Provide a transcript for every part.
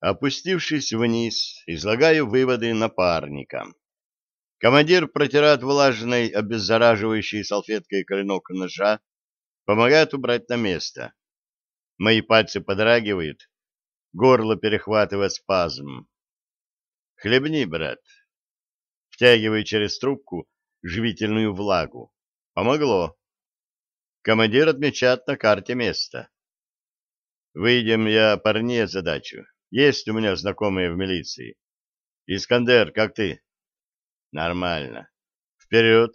Опустившись вниз, излагаю выводы напарника. Командир протирает влажной, обеззараживающей салфеткой клинок ножа, помогает убрать на место. Мои пальцы подрагивают, горло перехватывает спазм. Хлебни, брат. Втягиваю через трубку живительную влагу. Помогло. Командир отмечает на карте место. Выйдем, я парней задачу. Есть у меня знакомые в милиции. Искандер, как ты? Нормально. Вперед.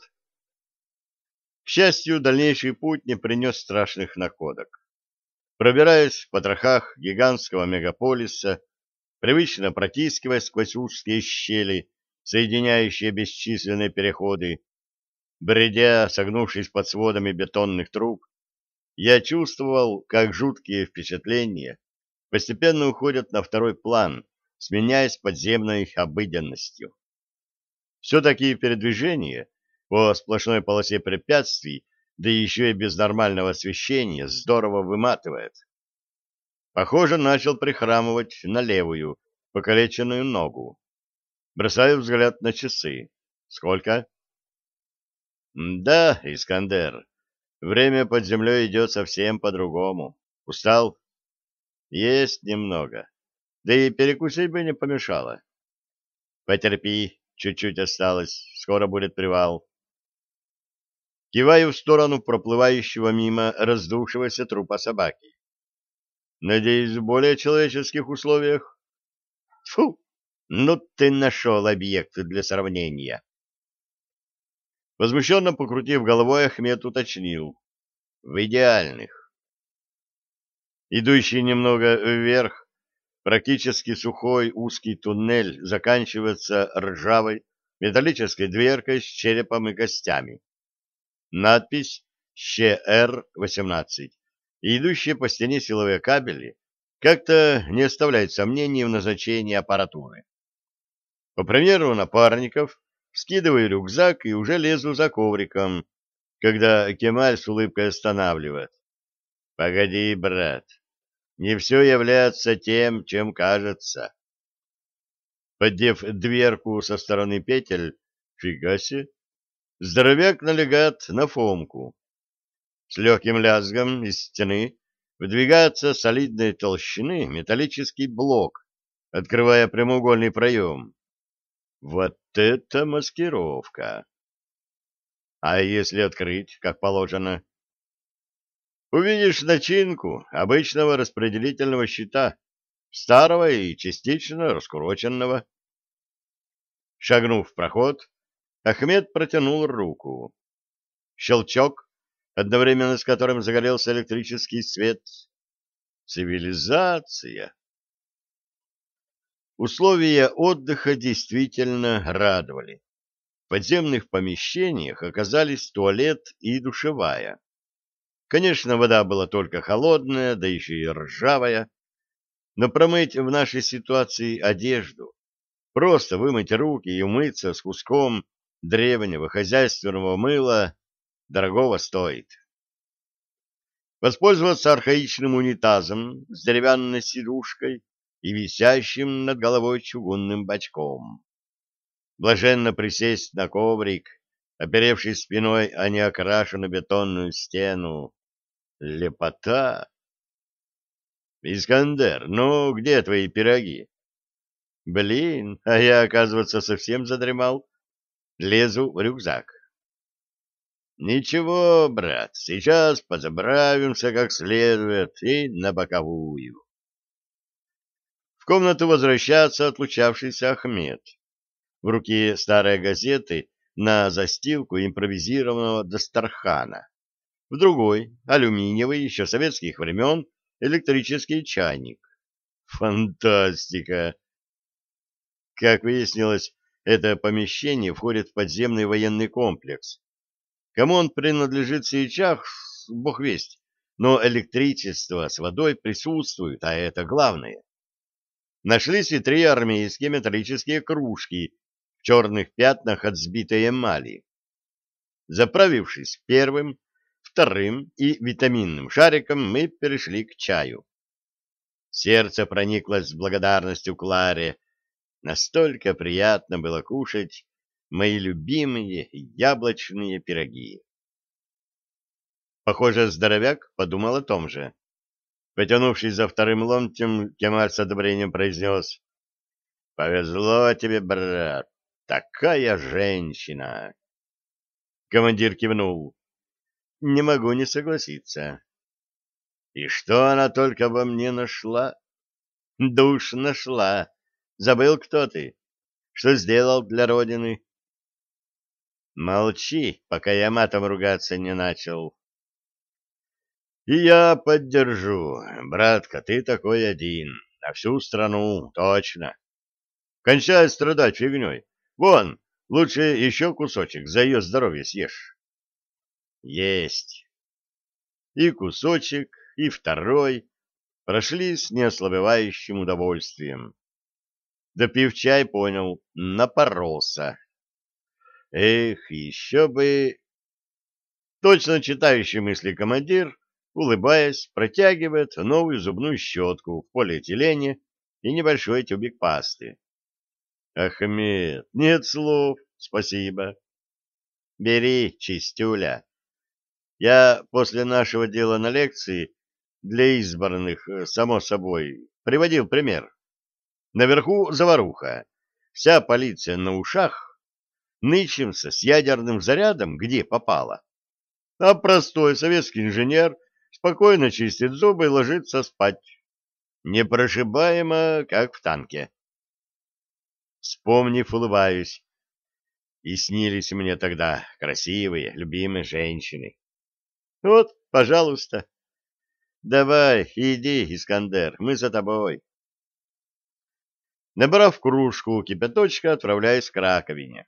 К счастью, дальнейший путь не принес страшных находок. Пробираясь в потрохах гигантского мегаполиса, привычно протискиваясь сквозь узкие щели, соединяющие бесчисленные переходы, бредя, согнувшись под сводами бетонных труб, я чувствовал, как жуткие впечатления постепенно уходят на второй план, сменяясь подземной обыденностью. Все-таки передвижение по сплошной полосе препятствий, да еще и без нормального освещения, здорово выматывает. Похоже, начал прихрамывать на левую, покалеченную ногу. Бросаю взгляд на часы. Сколько? Да, Искандер, время под землей идет совсем по-другому. Устал? Есть немного. Да и перекусить бы не помешало. Потерпи, чуть-чуть осталось, скоро будет привал. Киваю в сторону проплывающего мимо раздувшегося трупа собаки. Надеюсь, в более человеческих условиях? Фу, ну ты нашел объект для сравнения. Возмущенно покрутив головой, Ахмед уточнил. В идеальных. Идущий немного вверх, практически сухой узкий туннель заканчивается ржавой металлической дверкой с черепом и костями. Надпись ЩР-18 и идущие по стене силовые кабели как-то не оставляют сомнений в назначении аппаратуры. По примеру напарников, скидываю рюкзак и уже лезу за ковриком, когда Кемаль с улыбкой останавливает. — Погоди, брат, не все является тем, чем кажется. Поддев дверку со стороны петель, фига себе, здоровяк налегает на Фомку. С легким лязгом из стены выдвигается солидной толщины металлический блок, открывая прямоугольный проем. Вот это маскировка! А если открыть, как положено? Увидишь начинку обычного распределительного щита, старого и частично раскуроченного. Шагнув в проход, Ахмед протянул руку. Щелчок, одновременно с которым загорелся электрический свет. Цивилизация! Условия отдыха действительно радовали. В подземных помещениях оказались туалет и душевая. Конечно, вода была только холодная, да еще и ржавая. Но промыть в нашей ситуации одежду, просто вымыть руки и умыться с куском древнего хозяйственного мыла дорогого стоит. Воспользоваться архаичным унитазом с деревянной сидушкой и висящим над головой чугунным бачком. Блаженно присесть на коврик, оперевшись спиной о неокрашенную бетонную стену, Лепота! Искандер, ну где твои пироги? Блин, а я, оказывается, совсем задремал. Лезу в рюкзак. Ничего, брат, сейчас позабравимся как следует и на боковую. В комнату возвращается отлучавшийся Ахмед. В руке старые газеты на застилку импровизированного Дастархана в другой, алюминиевый, еще советских времен, электрический чайник. Фантастика! Как выяснилось, это помещение входит в подземный военный комплекс. Кому он принадлежит сейчас, бог весть, но электричество с водой присутствует, а это главное. Нашлись и три армейские металлические кружки в черных пятнах от сбитой эмали. Заправившись первым, вторым и витаминным шариком мы перешли к чаю. Сердце прониклось благодарностью Кларе. Настолько приятно было кушать мои любимые яблочные пироги. Похоже, здоровяк подумал о том же. Потянувшись за вторым ломтем, Кемаль с одобрением произнес. — Повезло тебе, брат, такая женщина. Командир кивнул. — Не могу не согласиться. — И что она только во мне нашла? — Душ нашла. Забыл, кто ты? Что сделал для Родины? — Молчи, пока я матом ругаться не начал. И я поддержу. Братка, ты такой один. На всю страну, точно. Кончай страдать фигней. Вон, лучше еще кусочек за ее здоровье съешь. Есть. И кусочек, и второй прошли с неослабевающим удовольствием. Допив чай, понял, напоролся. Эх, еще бы... Точно читающий мысли командир улыбаясь, протягивает новую зубную щетку в полиэтилене и небольшой тюбик пасты. Ахмед, нет слов, спасибо. Бери, чистюля. Я после нашего дела на лекции для избранных, э, само собой, приводил пример. Наверху заваруха, вся полиция на ушах, нычимся с ядерным зарядом, где попало. А простой советский инженер спокойно чистит зубы и ложится спать. Непрошибаемо, как в танке. Вспомнив, улыбаюсь. И снились мне тогда красивые, любимые женщины. Вот, пожалуйста. Давай, иди, Искандер, мы за тобой. Набрав кружку кипяточка, отправляюсь к раковине.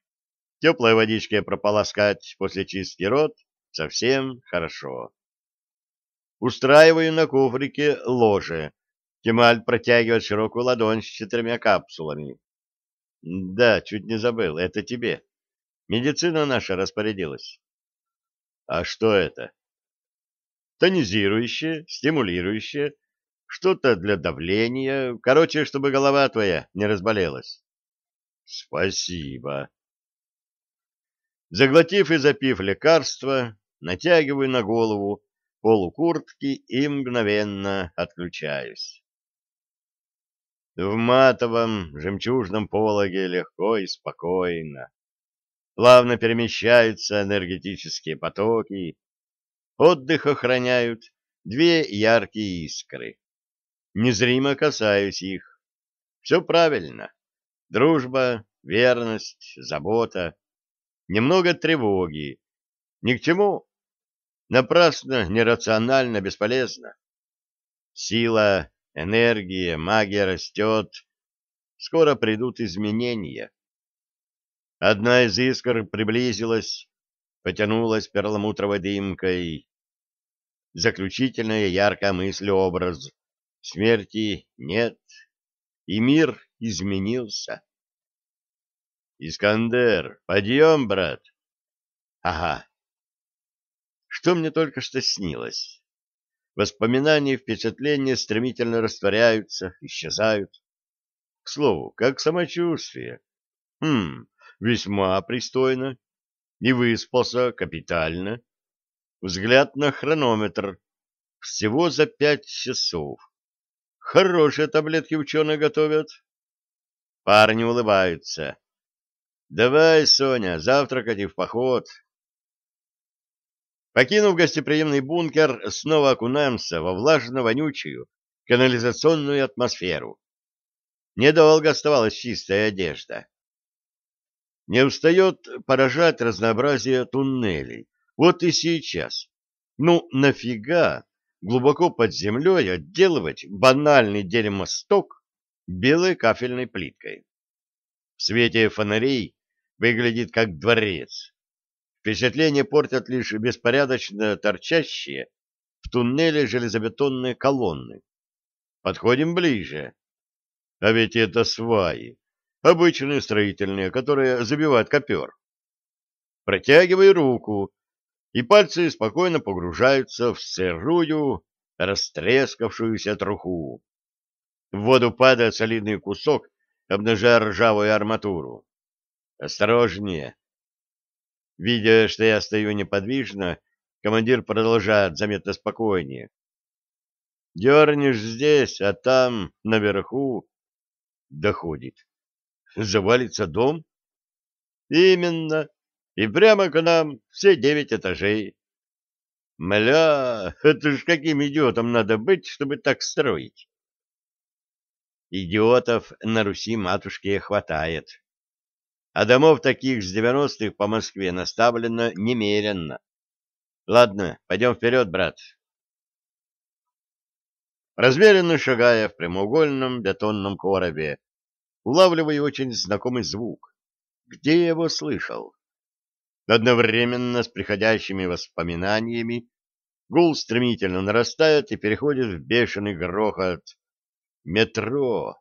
Теплой водичкой прополоскать после чистки рот совсем хорошо. Устраиваю на коврике ложе. Кемаль протягивает широкую ладонь с четырьмя капсулами. Да, чуть не забыл, это тебе. Медицина наша распорядилась. А что это? Тонизирующее, стимулирующее, что-то для давления, короче, чтобы голова твоя не разболелась. Спасибо. Заглотив и запив лекарство, натягиваю на голову полукуртки и мгновенно отключаюсь. В матовом жемчужном пологе легко и спокойно. Плавно перемещаются энергетические потоки. Отдых охраняют две яркие искры. Незримо касаюсь их. Все правильно. Дружба, верность, забота. Немного тревоги. Ни к чему Напрасно, нерационально, бесполезно. Сила, энергия, магия растет. Скоро придут изменения. Одна из искр приблизилась, потянулась перламутровой дымкой. Заключительная яркая мысль-образ. Смерти нет, и мир изменился. «Искандер, подъем, брат!» «Ага, что мне только что снилось. Воспоминания и впечатления стремительно растворяются, исчезают. К слову, как самочувствие? Хм, весьма пристойно. И выспался капитально. Взгляд на хронометр. Всего за пять часов. Хорошие таблетки ученые готовят. Парни улыбаются. Давай, Соня, завтракать и в поход. Покинув гостеприимный бункер, снова окунаемся во влажно-вонючую канализационную атмосферу. Недолго оставалась чистая одежда. Не устает поражать разнообразие туннелей. Вот и сейчас. Ну, нафига глубоко под землей отделывать банальный дерьмосток белой кафельной плиткой? В свете фонарей выглядит как дворец. Впечатление портят лишь беспорядочно торчащие в туннеле железобетонные колонны. Подходим ближе. А ведь это сваи, обычные строительные, которые забивают копер. Протягивай руку, и пальцы спокойно погружаются в сырую, растрескавшуюся труху. В воду падает солидный кусок, обнажая ржавую арматуру. «Осторожнее!» Видя, что я стою неподвижно, командир продолжает заметно спокойнее. «Дернешь здесь, а там, наверху...» Доходит. «Завалится дом?» «Именно. И прямо к нам все девять этажей. Мля, это ж каким идиотом надо быть, чтобы так строить? Идиотов на Руси матушке хватает. А домов таких с девяностых по Москве наставлено немеренно. Ладно, пойдем вперед, брат. Размеренно шагая в прямоугольном бетонном коробе, улавливаю очень знакомый звук. Где я его слышал? Одновременно с приходящими воспоминаниями гул стремительно нарастает и переходит в бешеный грохот. Метро!